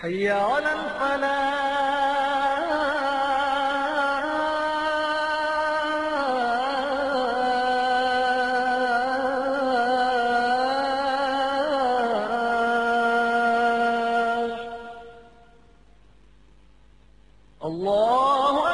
حي على الفلاح. الله